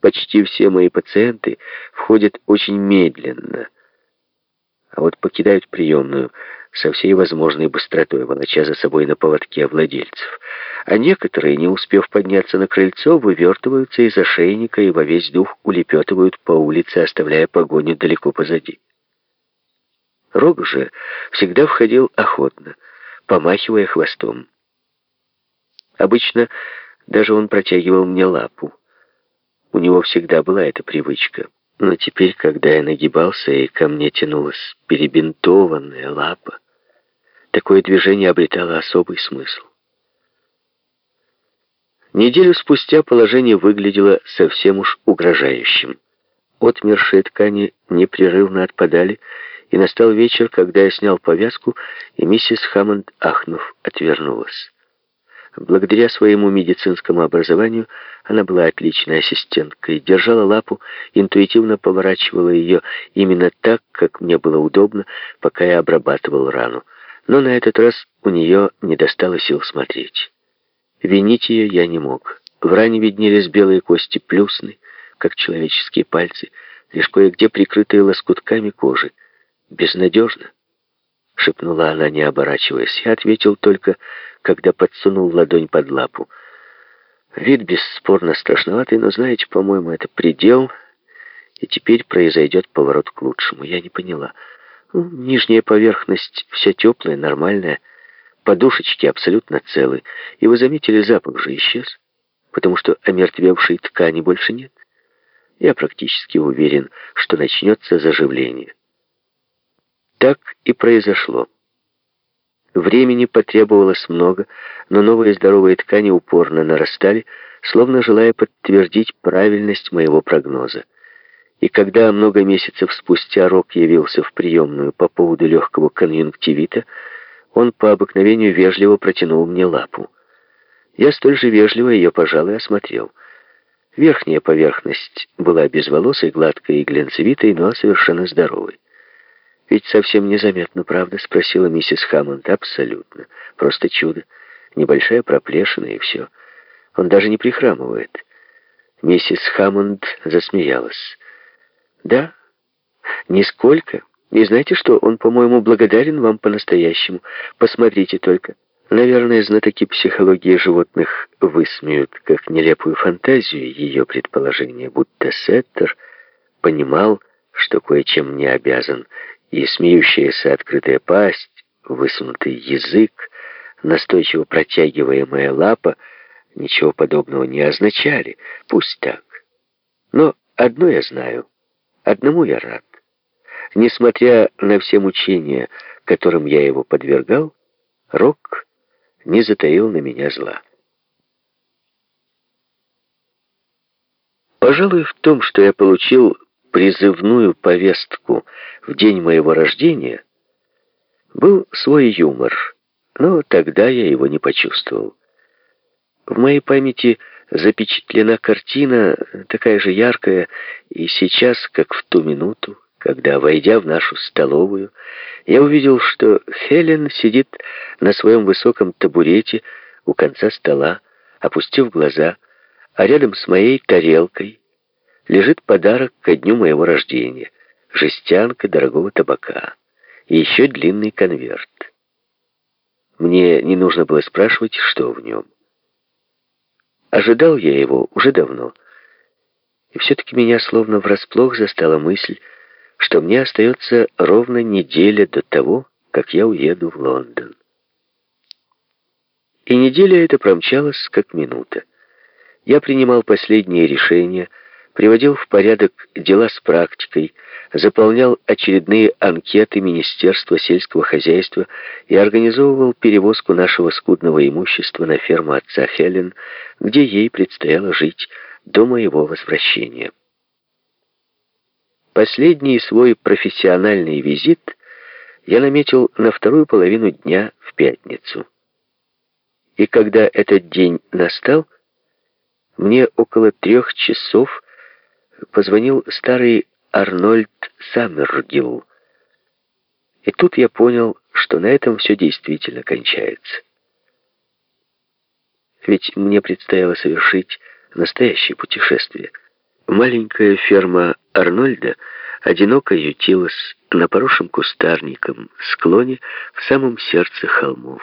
Почти все мои пациенты входят очень медленно, а вот покидают приемную со всей возможной быстротой, волоча за собой на поводке владельцев. А некоторые, не успев подняться на крыльцо, вывертываются из ошейника и во весь дух улепетывают по улице, оставляя погоню далеко позади. Рог же всегда входил охотно, помахивая хвостом. Обычно даже он протягивал мне лапу. У него всегда была эта привычка. Но теперь, когда я нагибался, и ко мне тянулась перебинтованная лапа, такое движение обретало особый смысл. Неделю спустя положение выглядело совсем уж угрожающим. Отмершие ткани непрерывно отпадали, и настал вечер, когда я снял повязку, и миссис Хаммонд, ахнув, отвернулась. Благодаря своему медицинскому образованию она была отличной ассистенткой, держала лапу, интуитивно поворачивала ее именно так, как мне было удобно, пока я обрабатывал рану. Но на этот раз у нее не достало сил смотреть. Винить ее я не мог. В ране виднелись белые кости плюсны, как человеческие пальцы, лишь кое-где прикрытые лоскутками кожи. Безнадежно шепнула она, не оборачиваясь. Я ответил только, когда подсунул ладонь под лапу. Вид бесспорно страшноватый, но, знаете, по-моему, это предел, и теперь произойдет поворот к лучшему. Я не поняла. Ну, нижняя поверхность вся теплая, нормальная, подушечки абсолютно целы. И вы заметили, запах же исчез, потому что омертвевшей ткани больше нет. Я практически уверен, что начнется заживление. Так и произошло. Времени потребовалось много, но новые здоровые ткани упорно нарастали, словно желая подтвердить правильность моего прогноза. И когда много месяцев спустя Рок явился в приемную по поводу легкого конъюнктивита, он по обыкновению вежливо протянул мне лапу. Я столь же вежливо ее пожал и осмотрел. Верхняя поверхность была безволосой, гладкой и глянцевитой, но совершенно здоровой. «Ведь совсем незаметно, правда?» — спросила миссис Хаммонд. «Абсолютно. Просто чудо. Небольшая проплешина и все. Он даже не прихрамывает». Миссис Хаммонд засмеялась. «Да, нисколько. И знаете что, он, по-моему, благодарен вам по-настоящему. Посмотрите только. Наверное, знатоки психологии животных высмеют как нелепую фантазию ее предположение, будто Сеттер понимал, что кое-чем не обязан, и смеющаяся открытая пасть, высунутый язык, настойчиво протягиваемая лапа ничего подобного не означали. Пусть так. Но одно я знаю, одному я рад. Несмотря на все мучения, которым я его подвергал, Рок не затаил на меня зла. Пожалуй, в том, что я получил призывную повестку в день моего рождения, был свой юмор, но тогда я его не почувствовал. В моей памяти запечатлена картина, такая же яркая, и сейчас, как в ту минуту, когда, войдя в нашу столовую, я увидел, что Хелен сидит на своем высоком табурете у конца стола, опустив глаза, а рядом с моей тарелкой лежит подарок ко дню моего рождения — жестянка дорогого табака и еще длинный конверт. Мне не нужно было спрашивать, что в нем. Ожидал я его уже давно, и все-таки меня словно врасплох застала мысль, что мне остается ровно неделя до того, как я уеду в Лондон. И неделя эта промчалась как минута. Я принимал последние решения — приводил в порядок дела с практикой, заполнял очередные анкеты Министерства сельского хозяйства и организовывал перевозку нашего скудного имущества на ферму отца Хелен, где ей предстояло жить до моего возвращения. Последний свой профессиональный визит я наметил на вторую половину дня в пятницу. И когда этот день настал, мне около трех часов позвонил старый Арнольд Саммергилл. И тут я понял, что на этом все действительно кончается. Ведь мне предстояло совершить настоящее путешествие. Маленькая ферма Арнольда одиноко ютилась на поросшем кустарником склоне в самом сердце холмов.